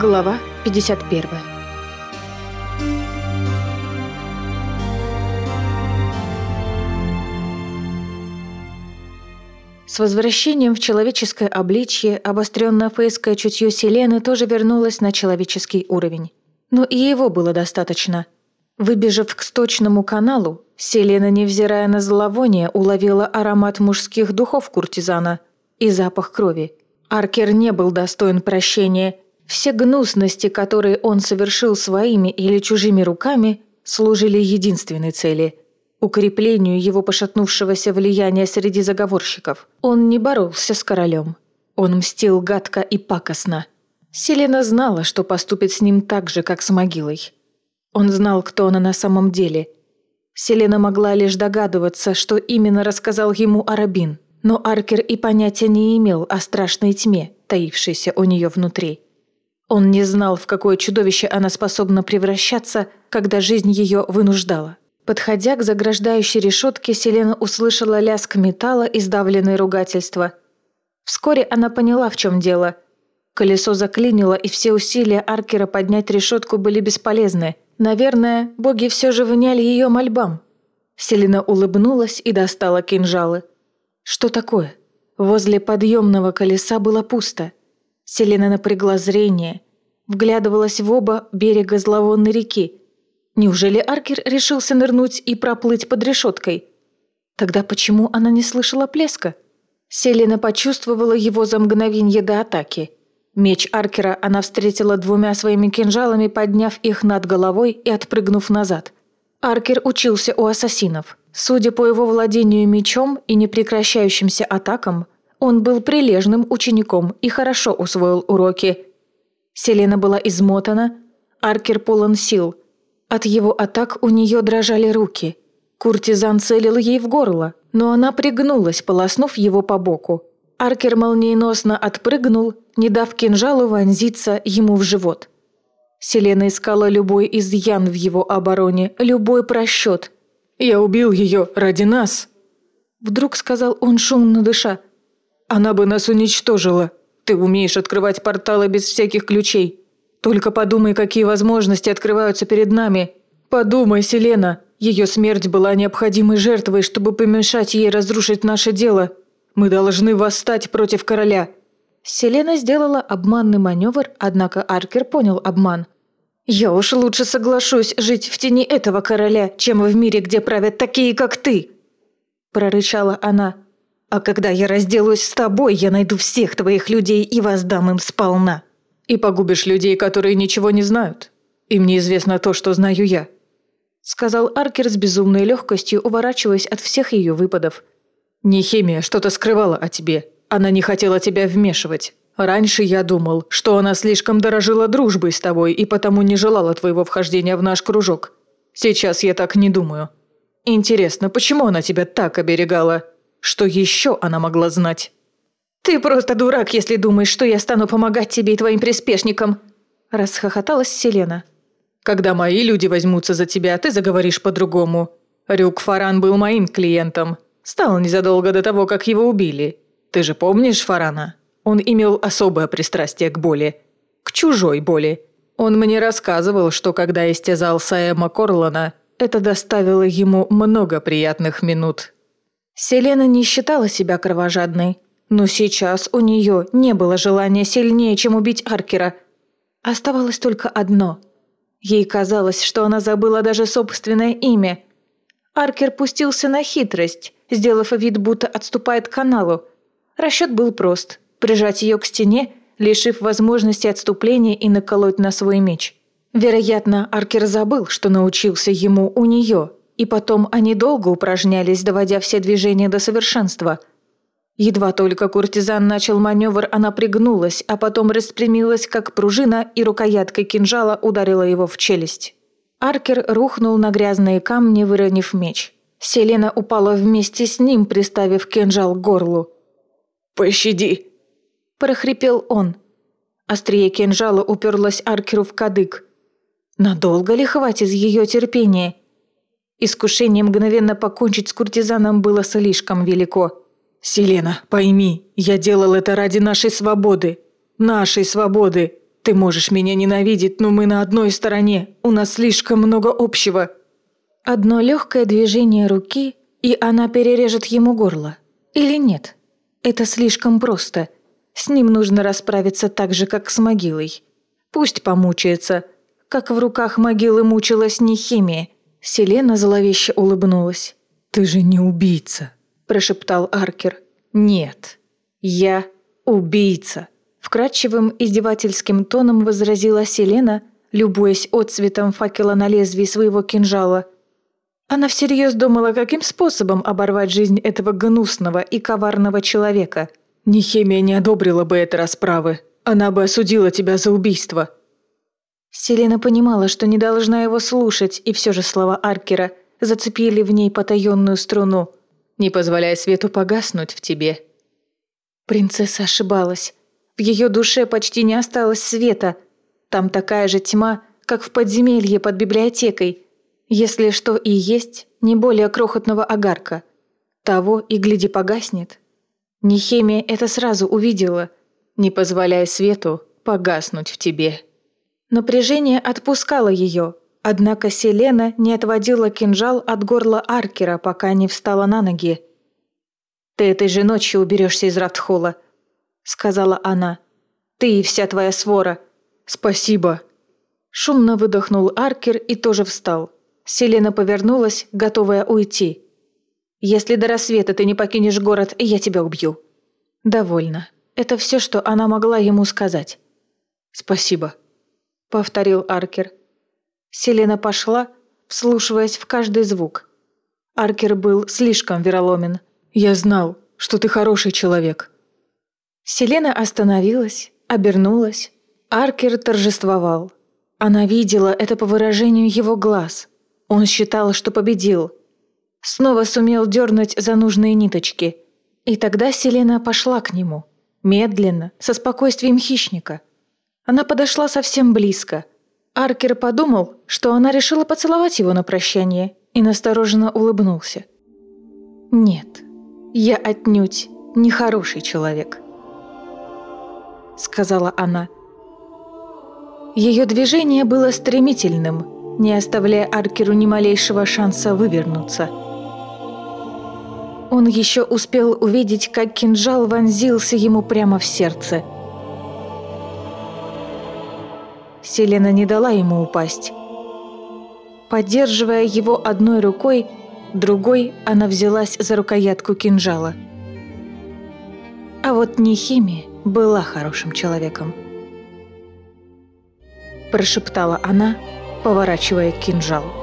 Глава 51 С возвращением в человеческое обличье обостренное фейское чутье Селены тоже вернулось на человеческий уровень. Но и его было достаточно. Выбежав к сточному каналу, Селена, невзирая на зловоние, уловила аромат мужских духов куртизана и запах крови. Аркер не был достоин прощения. Все гнусности, которые он совершил своими или чужими руками, служили единственной цели – укреплению его пошатнувшегося влияния среди заговорщиков. Он не боролся с королем. Он мстил гадко и пакостно. Селена знала, что поступит с ним так же, как с могилой. Он знал, кто она на самом деле – Селена могла лишь догадываться, что именно рассказал ему Арабин, но Аркер и понятия не имел о страшной тьме, таившейся у нее внутри. Он не знал, в какое чудовище она способна превращаться, когда жизнь ее вынуждала. Подходя к заграждающей решетке, Селена услышала лязг металла и сдавленные ругательства. Вскоре она поняла, в чем дело. Колесо заклинило, и все усилия Аркера поднять решетку были бесполезны – Наверное, боги все же вняли ее мольбам. Селина улыбнулась и достала кинжалы. Что такое? Возле подъемного колеса было пусто. Селена напрягла зрение, вглядывалась в оба берега зловонной реки. Неужели Аркер решился нырнуть и проплыть под решеткой? Тогда почему она не слышала плеска? Селена почувствовала его за мгновенье до атаки – Меч Аркера она встретила двумя своими кинжалами, подняв их над головой и отпрыгнув назад. Аркер учился у ассасинов. Судя по его владению мечом и непрекращающимся атакам, он был прилежным учеником и хорошо усвоил уроки. Селена была измотана, Аркер полон сил. От его атак у нее дрожали руки. Куртизан целил ей в горло, но она пригнулась, полоснув его по боку. Аркер молниеносно отпрыгнул, не дав кинжалу вонзиться ему в живот. Селена искала любой изъян в его обороне, любой просчет. «Я убил ее ради нас!» Вдруг сказал он, шумно дыша. «Она бы нас уничтожила. Ты умеешь открывать порталы без всяких ключей. Только подумай, какие возможности открываются перед нами. Подумай, Селена, ее смерть была необходимой жертвой, чтобы помешать ей разрушить наше дело. Мы должны восстать против короля!» Селена сделала обманный маневр, однако Аркер понял обман. «Я уж лучше соглашусь жить в тени этого короля, чем в мире, где правят такие, как ты!» Прорычала она. «А когда я разделаюсь с тобой, я найду всех твоих людей и воздам им сполна!» «И погубишь людей, которые ничего не знают. Им неизвестно то, что знаю я», сказал Аркер с безумной легкостью, уворачиваясь от всех ее выпадов – «Нехимия что-то скрывала о тебе. Она не хотела тебя вмешивать. Раньше я думал, что она слишком дорожила дружбой с тобой и потому не желала твоего вхождения в наш кружок. Сейчас я так не думаю. Интересно, почему она тебя так оберегала? Что еще она могла знать?» «Ты просто дурак, если думаешь, что я стану помогать тебе и твоим приспешникам!» Расхохоталась Селена. «Когда мои люди возьмутся за тебя, ты заговоришь по-другому. Рюк Фаран был моим клиентом. Стал незадолго до того, как его убили. Ты же помнишь Фарана? Он имел особое пристрастие к боли. К чужой боли. Он мне рассказывал, что когда истязал Саэма Корлана, это доставило ему много приятных минут. Селена не считала себя кровожадной, но сейчас у нее не было желания сильнее, чем убить Аркера. Оставалось только одно. Ей казалось, что она забыла даже собственное имя. Аркер пустился на хитрость, сделав вид, будто отступает к каналу. Расчет был прост – прижать ее к стене, лишив возможности отступления и наколоть на свой меч. Вероятно, Аркер забыл, что научился ему у нее, и потом они долго упражнялись, доводя все движения до совершенства. Едва только куртизан начал маневр, она пригнулась, а потом распрямилась, как пружина, и рукояткой кинжала ударила его в челюсть. Аркер рухнул на грязные камни, выронив меч. Селена упала вместе с ним, приставив кинжал к горлу. «Пощади!» – прохрипел он. Острие кинжала уперлась Аркеру в кадык. Надолго ли хватит ее терпения? Искушение мгновенно покончить с куртизаном было слишком велико. «Селена, пойми, я делал это ради нашей свободы. Нашей свободы. Ты можешь меня ненавидеть, но мы на одной стороне. У нас слишком много общего». Одно легкое движение руки, и она перережет ему горло. Или нет? Это слишком просто. С ним нужно расправиться так же, как с могилой. Пусть помучается, как в руках могилы мучилась Нехимия. Селена зловеще улыбнулась. «Ты же не убийца», – прошептал Аркер. «Нет, я убийца», – вкрадчивым издевательским тоном возразила Селена, любуясь отцветом факела на лезвии своего кинжала. Она всерьез думала, каким способом оборвать жизнь этого гнусного и коварного человека. «Нехемия не одобрила бы этой расправы. Она бы осудила тебя за убийство». Селена понимала, что не должна его слушать, и все же слова Аркера зацепили в ней потаенную струну. «Не позволяй свету погаснуть в тебе». Принцесса ошибалась. В ее душе почти не осталось света. Там такая же тьма, как в подземелье под библиотекой. Если что и есть, не более крохотного огарка. Того и гляди погаснет. Нехемия это сразу увидела. «Не позволяй свету погаснуть в тебе». Напряжение отпускало ее, однако Селена не отводила кинжал от горла Аркера, пока не встала на ноги. «Ты этой же ночью уберешься из Рафтхола», — сказала она. «Ты и вся твоя свора». «Спасибо». Шумно выдохнул Аркер и тоже встал. Селена повернулась, готовая уйти. «Если до рассвета ты не покинешь город, я тебя убью». «Довольно. Это все, что она могла ему сказать». «Спасибо», — повторил Аркер. Селена пошла, вслушиваясь в каждый звук. Аркер был слишком вероломен. «Я знал, что ты хороший человек». Селена остановилась, обернулась. Аркер торжествовал. Она видела это по выражению его глаз. Он считал, что победил. Снова сумел дернуть за нужные ниточки. И тогда Селена пошла к нему. Медленно, со спокойствием хищника. Она подошла совсем близко. Аркер подумал, что она решила поцеловать его на прощание, и настороженно улыбнулся. «Нет, я отнюдь не хороший человек», — сказала она. Ее движение было стремительным, не оставляя Аркеру ни малейшего шанса вывернуться. Он еще успел увидеть, как кинжал вонзился ему прямо в сердце — Селена не дала ему упасть. Поддерживая его одной рукой, другой она взялась за рукоятку кинжала. А вот Нехими была хорошим человеком. Прошептала она, поворачивая кинжал.